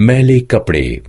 मैले कपड़े